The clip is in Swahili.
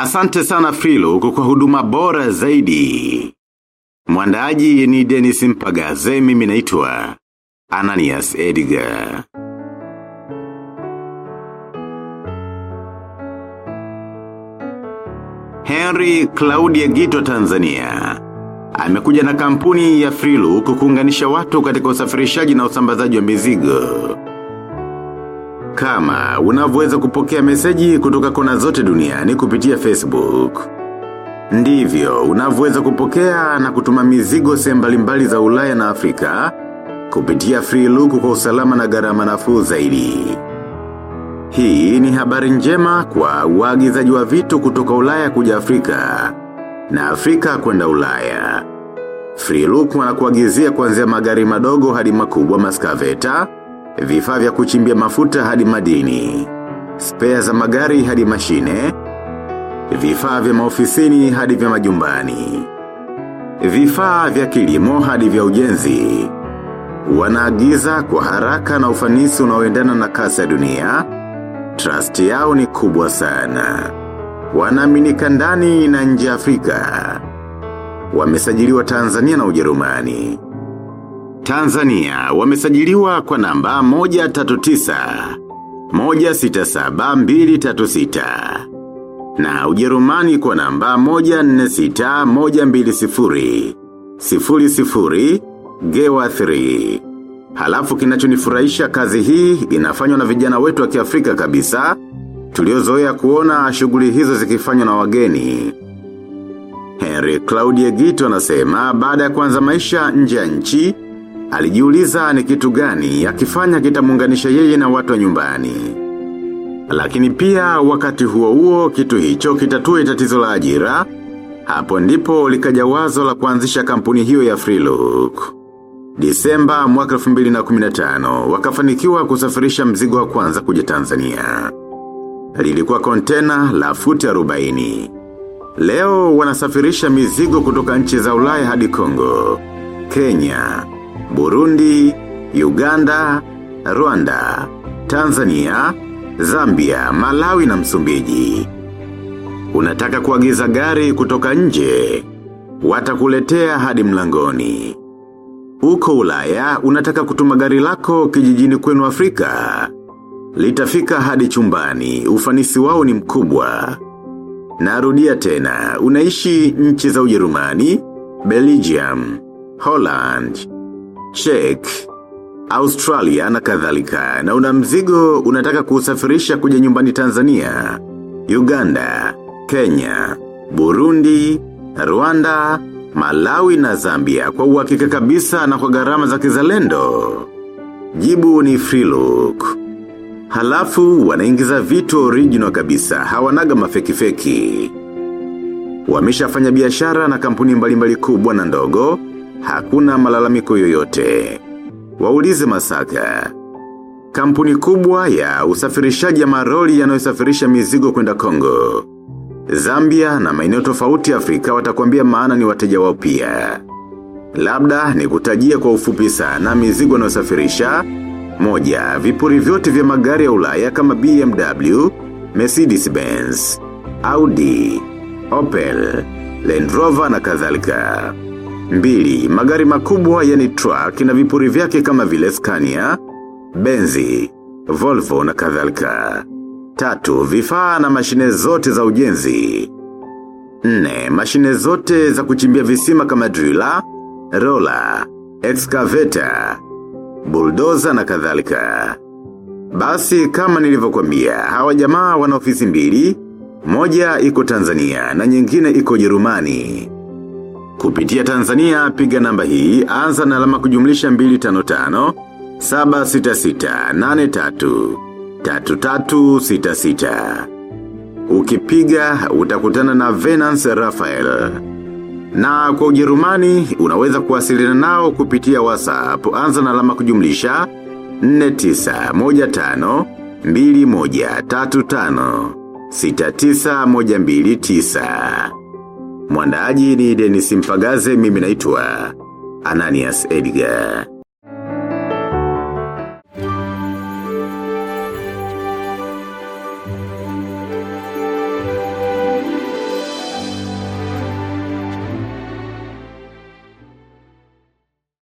Asante sana Frilo kwa huduma bora zaidi. Mwandaaji ni Dennis Mpagaze mimi naitwa Ananias Edgar. Henry Claudia Gito Tanzania. Amekuja na kampuni ya Freelook kuunganisha watu katika usafirishaji na usambazaji wa mizigo. Kama unavyoweza kupokea meseji kutoka kona zote duniani kupitia Facebook. Ndivyo, unavyoweza kupokea na kutuma mizigo sehemu mbalimbali za ulaya na Afrika kupitia free look kwa usalama na gharama nafuu zaidi. Hii ni habari njema kwa uagizaji wa vitu kutoka ulaya kuja Afrika na Afrika kwenda ulaya. Free look wanakuagizia kuanzia magari madogo hadi makubwa maskaveta, vifaa vya kuchimbia mafuta hadi madini, spare za magari hadi mashine, vifaa vya maofisini hadi vya majumbani, vifaa vya kilimo hadi vya ujenzi. Wanaagiza kwa haraka na ufanisi unaoendana na kasi ya dunia, trust yao ni kubwa sana. Wanaaminika ndani na nje ya Afrika. Wamesajiliwa Tanzania na Ujerumani. Tanzania wamesajiliwa kwa namba 139 167236 na Ujerumani kwa namba 146 120 00 Gewa 3. Halafu kinachonifurahisha kazi hii inafanywa na vijana wetu wa kiafrika kabisa, tuliozoea kuona shughuli hizo zikifanywa na wageni. Henry Claudia Gito anasema baada ya kuanza maisha nje ya nchi, alijiuliza ni kitu gani akifanya kitamuunganisha yeye na watu wa nyumbani. Lakini pia wakati huo huo kitu hicho kitatue tatizo la ajira, hapo ndipo likaja wazo la kuanzisha kampuni hiyo ya Freelook. Disemba mwaka 2015 wakafanikiwa kusafirisha mzigo wa kwanza kuja Tanzania. Lilikuwa kontena la futi 40. Leo wanasafirisha mizigo kutoka nchi za ulaya hadi Kongo, Kenya, Burundi, Uganda, Rwanda, Tanzania, Zambia, Malawi na Msumbiji. Unataka kuagiza gari kutoka nje, watakuletea hadi mlangoni. Uko ulaya, unataka kutuma gari lako kijijini kwenu Afrika. Litafika hadi chumbani, ufanisi wao ni mkubwa. Narudia tena, unaishi nchi za Ujerumani, Belgium, Holland, Czech, Australia na kadhalika na una mzigo unataka kusafirisha kuja nyumbani Tanzania, Uganda, Kenya, Burundi, Rwanda, Malawi na Zambia kwa uhakika kabisa na kwa gharama za kizalendo. Jibu ni free look. Halafu wanaingiza vitu original kabisa, hawanaga mafeki feki. Wameshafanya biashara na kampuni mbalimbali kubwa na ndogo, hakuna malalamiko yoyote. Waulize masaka. Kampuni kubwa ya usafirishaji ya maroli yanayosafirisha mizigo kwenda Kongo. Zambia na maeneo tofauti Afrika watakwambia maana ni wateja wao pia. Labda ni kutajia kwa ufupi sana mizigo wanayosafirisha moja, vipuri vyote vya magari ya ulaya kama BMW, Mercedes-Benz, Audi, Opel, Land Rover na kadhalika. Mbili, magari makubwa yani truck na vipuri vyake kama vile Scania, Benzi, Volvo na kadhalika. Tatu, vifaa na mashine zote za ujenzi. Nne, mashine zote za kuchimbia visima kama driller, roller, excavator, bulldozer na kadhalika. Basi kama nilivyokuambia, hawa jamaa wana ofisi mbili, moja iko Tanzania na nyingine iko Jerumani. Kupitia Tanzania piga namba hii, anza na alama kujumlisha 255 766 83 3366. Ukipiga utakutana na Venance Raphael. Na kwa ujerumani, unaweza kuwasiliana nao kupitia WhatsApp, anza na alama kujumlisha 4915 2135 69129. Mwandaaji ni Dennis Mpagaze mimi naitwa Ananias Edgar.